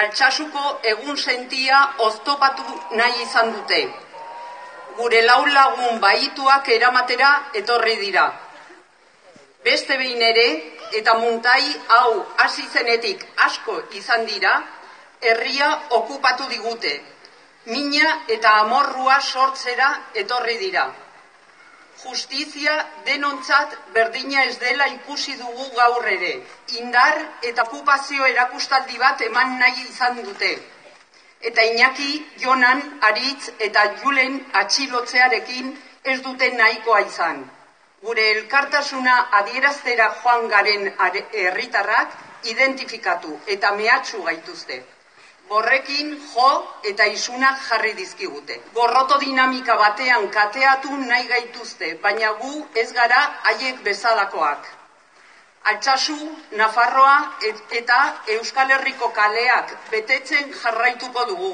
Altsasuko egun sentia oztopatu nahi izan dute. Gure lau lagun baituak eramatera etorri dira. Beste behin ere, eta muntai hau hasi zenetik asko izan dira, herria okupatu digute. Mina eta amorrua sortzera etorri dira. Justizia denontzat berdina ez dela ikusi dugu gaur ere. Indar eta okupazio erakustaldi bat eman nahi izan dute. Eta Iñaki, Jonan, Aritz eta Julen atxilotzearekin ez dute nahikoa izan. Gure elkartasuna adieraztera joan garen herritarrak identifikatu eta mehatxu gaituzte. Borrekin jo eta isunak jarri dizkigute. Gorroto dinamika batean kateatu nahi gaituzte, baina gu ez gara haiek bezalakoak. Altsasu, Nafarroa eta Euskal Herriko kaleak betetzen jarraituko dugu.